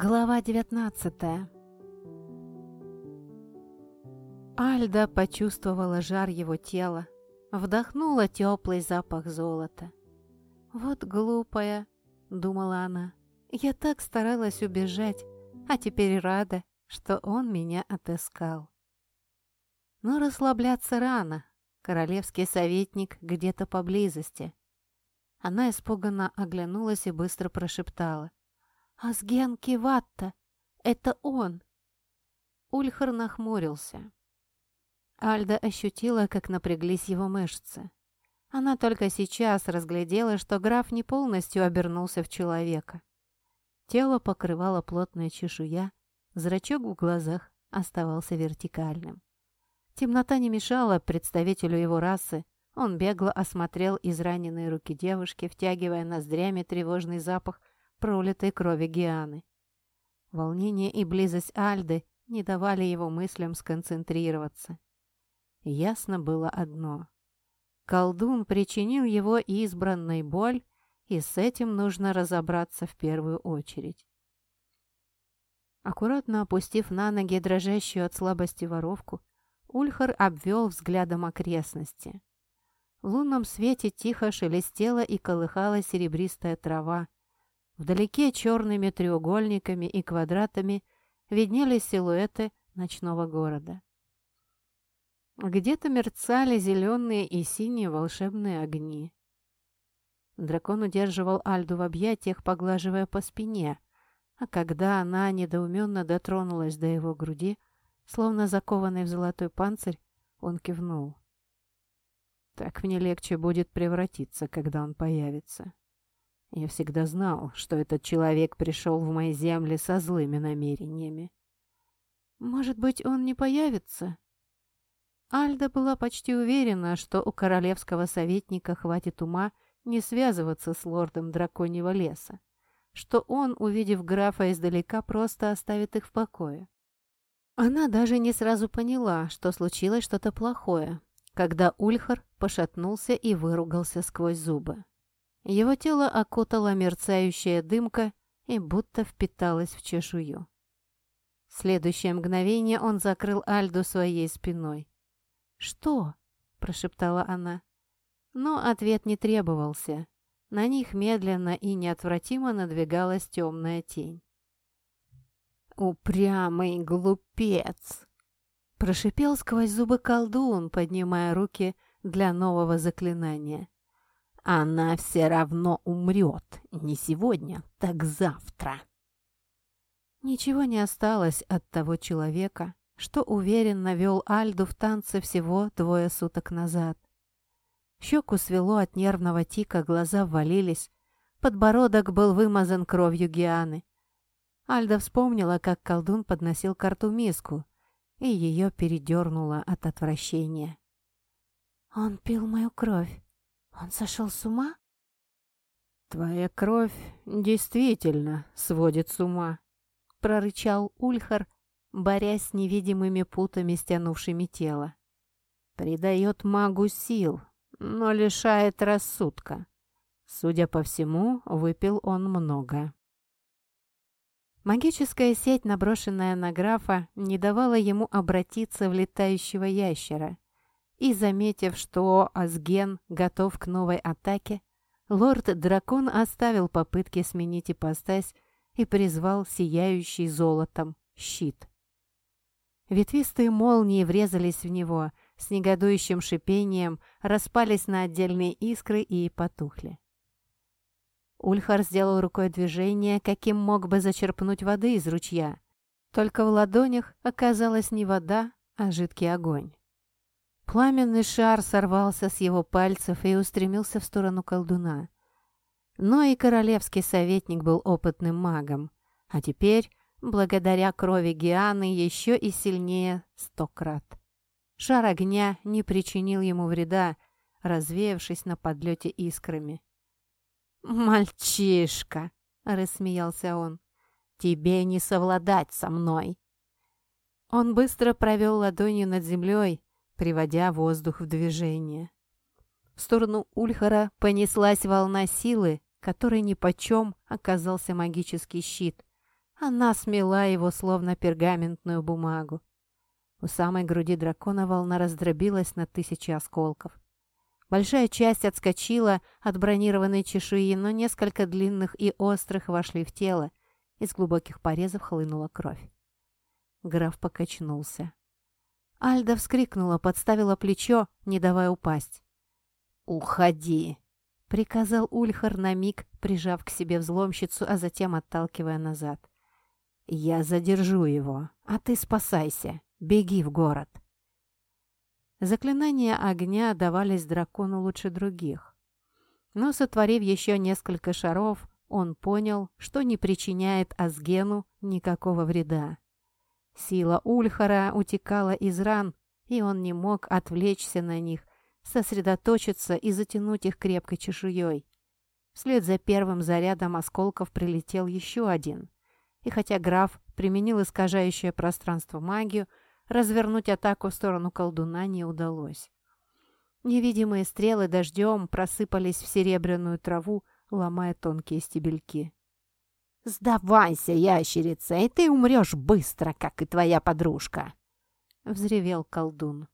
Глава 19 Альда почувствовала жар его тела, вдохнула теплый запах золота. «Вот глупая», — думала она, — «я так старалась убежать, а теперь рада, что он меня отыскал». Но расслабляться рано, королевский советник где-то поблизости. Она испуганно оглянулась и быстро прошептала. «Асген Киватта! Это он!» Ульхар нахмурился. Альда ощутила, как напряглись его мышцы. Она только сейчас разглядела, что граф не полностью обернулся в человека. Тело покрывало плотная чешуя, зрачок в глазах оставался вертикальным. Темнота не мешала представителю его расы, он бегло осмотрел израненные руки девушки, втягивая ноздрями тревожный запах пролитой крови Гианы. Волнение и близость Альды не давали его мыслям сконцентрироваться. Ясно было одно. Колдун причинил его избранной боль, и с этим нужно разобраться в первую очередь. Аккуратно опустив на ноги дрожащую от слабости воровку, Ульхар обвел взглядом окрестности. В лунном свете тихо шелестела и колыхала серебристая трава, Вдалеке черными треугольниками и квадратами виднелись силуэты ночного города. Где-то мерцали зеленые и синие волшебные огни. Дракон удерживал Альду в объятиях, поглаживая по спине, а когда она недоуменно дотронулась до его груди, словно закованный в золотой панцирь, он кивнул. «Так мне легче будет превратиться, когда он появится». Я всегда знал, что этот человек пришел в мои земли со злыми намерениями. Может быть, он не появится? Альда была почти уверена, что у королевского советника хватит ума не связываться с лордом драконьего леса, что он, увидев графа издалека, просто оставит их в покое. Она даже не сразу поняла, что случилось что-то плохое, когда Ульхар пошатнулся и выругался сквозь зубы. Его тело окутала мерцающая дымка и будто впиталась в чешую. В следующее мгновение он закрыл Альду своей спиной. «Что?» – прошептала она. Но ответ не требовался. На них медленно и неотвратимо надвигалась темная тень. «Упрямый глупец!» Прошипел сквозь зубы колдун, поднимая руки для нового заклинания. Она все равно умрет. Не сегодня, так завтра. Ничего не осталось от того человека, что уверенно вел Альду в танце всего двое суток назад. Щеку свело от нервного тика, глаза ввалились, подбородок был вымазан кровью Гианы. Альда вспомнила, как колдун подносил карту миску, и ее передернуло от отвращения. «Он пил мою кровь», он сошел с ума? Твоя кровь действительно сводит с ума, прорычал Ульхар, борясь с невидимыми путами, стянувшими тело. Придает магу сил, но лишает рассудка. Судя по всему, выпил он много. Магическая сеть, наброшенная на графа, не давала ему обратиться в летающего ящера — и, заметив, что Асген готов к новой атаке, лорд-дракон оставил попытки сменить ипостась и призвал сияющий золотом щит. Ветвистые молнии врезались в него, с негодующим шипением распались на отдельные искры и потухли. Ульхар сделал рукой движение, каким мог бы зачерпнуть воды из ручья. Только в ладонях оказалась не вода, а жидкий огонь. Пламенный шар сорвался с его пальцев и устремился в сторону колдуна. Но и королевский советник был опытным магом, а теперь, благодаря крови Гианы, еще и сильнее сто крат. Шар огня не причинил ему вреда, развеявшись на подлете искрами. «Мальчишка!» — рассмеялся он. «Тебе не совладать со мной!» Он быстро провел ладонью над землей, приводя воздух в движение. В сторону Ульхара понеслась волна силы, которой нипочем оказался магический щит, Она смела его, словно пергаментную бумагу. У самой груди дракона волна раздробилась на тысячи осколков. Большая часть отскочила от бронированной чешуи, но несколько длинных и острых вошли в тело. Из глубоких порезов хлынула кровь. Граф покачнулся. Альда вскрикнула, подставила плечо, не давая упасть. «Уходи!» — приказал Ульхар на миг, прижав к себе взломщицу, а затем отталкивая назад. «Я задержу его, а ты спасайся, беги в город!» Заклинания огня давались дракону лучше других. Но, сотворив еще несколько шаров, он понял, что не причиняет Асгену никакого вреда. Сила Ульхара утекала из ран, и он не мог отвлечься на них, сосредоточиться и затянуть их крепкой чешуей. Вслед за первым зарядом осколков прилетел еще один. И хотя граф применил искажающее пространство магию, развернуть атаку в сторону колдуна не удалось. Невидимые стрелы дождем просыпались в серебряную траву, ломая тонкие стебельки. «Сдавайся, ящерица, и ты умрешь быстро, как и твоя подружка!» — взревел колдун.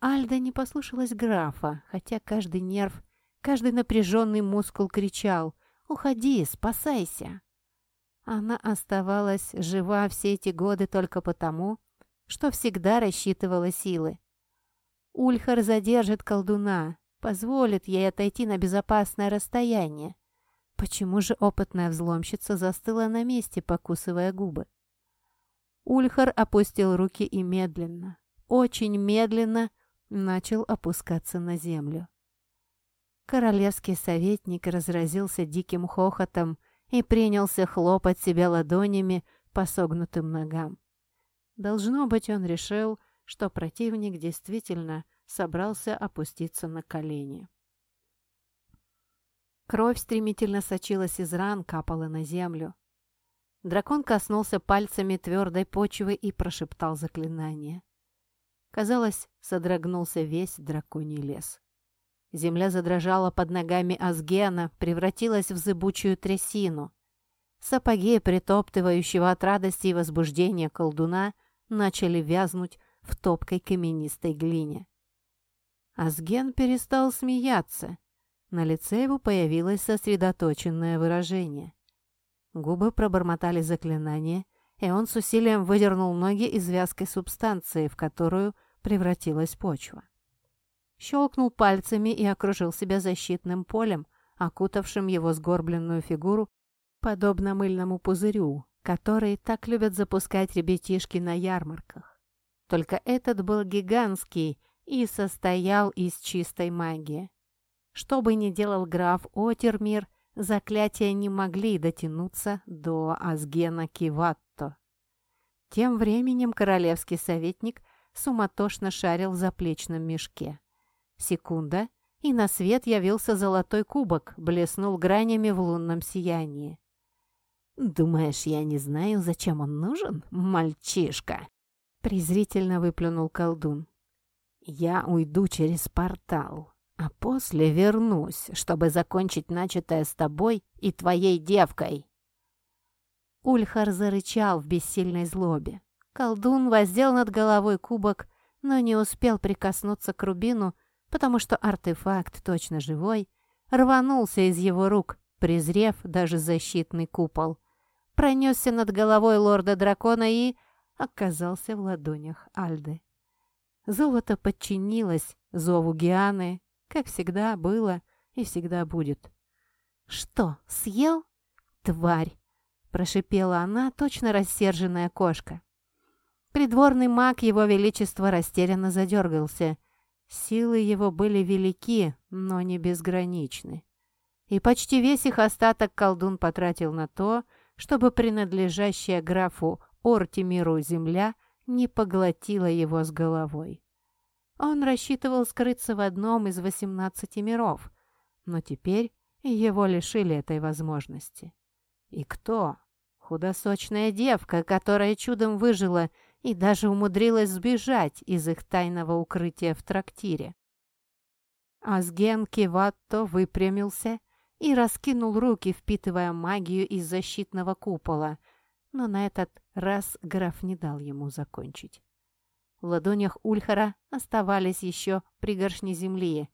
Альда не послушалась графа, хотя каждый нерв, каждый напряженный мускул кричал «Уходи, спасайся!». Она оставалась жива все эти годы только потому, что всегда рассчитывала силы. Ульхар задержит колдуна, позволит ей отойти на безопасное расстояние. Почему же опытная взломщица застыла на месте, покусывая губы? Ульхар опустил руки и медленно, очень медленно начал опускаться на землю. Королевский советник разразился диким хохотом и принялся хлопать себя ладонями по согнутым ногам. Должно быть, он решил, что противник действительно собрался опуститься на колени. Кровь стремительно сочилась из ран, капала на землю. Дракон коснулся пальцами твердой почвы и прошептал заклинание. Казалось, содрогнулся весь драконий лес. Земля задрожала под ногами Асгена, превратилась в зыбучую трясину. Сапоги, притоптывающего от радости и возбуждения колдуна, начали вязнуть в топкой каменистой глине. Асген перестал смеяться. На лице его появилось сосредоточенное выражение. Губы пробормотали заклинание, и он с усилием выдернул ноги из вязкой субстанции, в которую превратилась почва. Щелкнул пальцами и окружил себя защитным полем, окутавшим его сгорбленную фигуру, подобно мыльному пузырю, который так любят запускать ребятишки на ярмарках. Только этот был гигантский и состоял из чистой магии. Что бы ни делал граф Отермир, заклятия не могли дотянуться до Асгена Киватто. Тем временем королевский советник суматошно шарил в заплечном мешке. Секунда, и на свет явился золотой кубок, блеснул гранями в лунном сиянии. «Думаешь, я не знаю, зачем он нужен, мальчишка?» Презрительно выплюнул колдун. «Я уйду через портал, а после вернусь, чтобы закончить начатое с тобой и твоей девкой». Ульхар зарычал в бессильной злобе. Колдун воздел над головой кубок, но не успел прикоснуться к рубину, потому что артефакт, точно живой, рванулся из его рук, презрев даже защитный купол пронесся над головой лорда-дракона и оказался в ладонях Альды. Золото подчинилось зову Гианы, как всегда было и всегда будет. «Что, съел? Тварь!» — прошипела она, точно рассерженная кошка. Придворный маг его величества растерянно задергался. Силы его были велики, но не безграничны. И почти весь их остаток колдун потратил на то, чтобы принадлежащая графу Ортимиру земля не поглотила его с головой. Он рассчитывал скрыться в одном из восемнадцати миров, но теперь его лишили этой возможности. И кто? Худосочная девка, которая чудом выжила и даже умудрилась сбежать из их тайного укрытия в трактире. Азген Киватто выпрямился и раскинул руки, впитывая магию из защитного купола. но на этот раз граф не дал ему закончить. В ладонях Ульхара оставались еще пригоршни земли,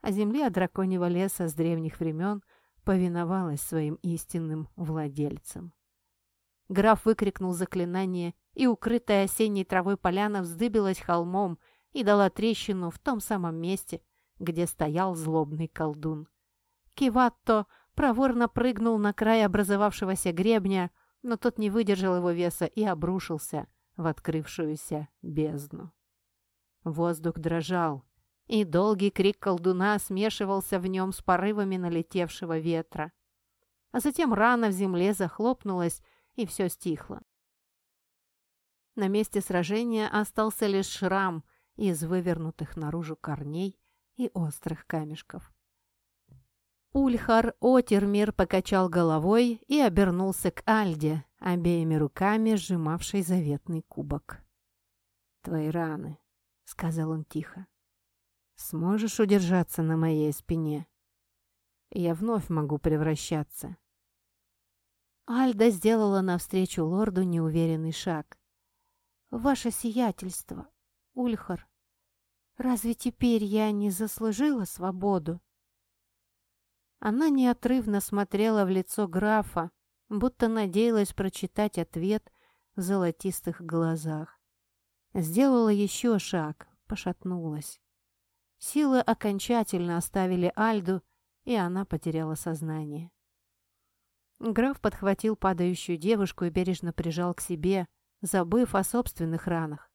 а земля драконьего леса с древних времен повиновалась своим истинным владельцам. Граф выкрикнул заклинание, и укрытая осенней травой поляна вздыбилась холмом и дала трещину в том самом месте, где стоял злобный колдун. Киватто проворно прыгнул на край образовавшегося гребня, но тот не выдержал его веса и обрушился в открывшуюся бездну. Воздух дрожал, и долгий крик колдуна смешивался в нем с порывами налетевшего ветра. А затем рана в земле захлопнулась, и все стихло. На месте сражения остался лишь шрам из вывернутых наружу корней и острых камешков. Ульхар Отермир покачал головой и обернулся к Альде, обеими руками сжимавшей заветный кубок. «Твои раны», — сказал он тихо. «Сможешь удержаться на моей спине? Я вновь могу превращаться». Альда сделала навстречу лорду неуверенный шаг. «Ваше сиятельство, Ульхар, разве теперь я не заслужила свободу?» Она неотрывно смотрела в лицо графа, будто надеялась прочитать ответ в золотистых глазах. Сделала еще шаг, пошатнулась. Силы окончательно оставили Альду, и она потеряла сознание. Граф подхватил падающую девушку и бережно прижал к себе, забыв о собственных ранах.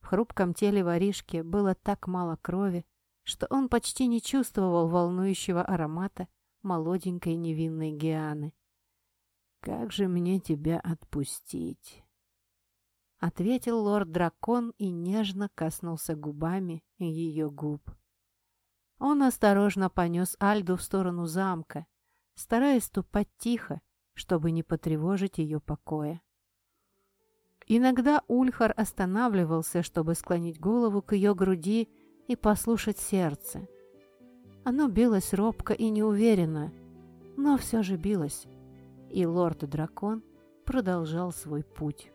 В хрупком теле воришки было так мало крови, что он почти не чувствовал волнующего аромата молоденькой невинной Гианы. «Как же мне тебя отпустить?» Ответил лорд-дракон и нежно коснулся губами ее губ. Он осторожно понес Альду в сторону замка, стараясь ступать тихо, чтобы не потревожить ее покоя. Иногда Ульхар останавливался, чтобы склонить голову к ее груди и послушать сердце. Оно билось робко и неуверенно, но все же билось, и лорд-дракон продолжал свой путь.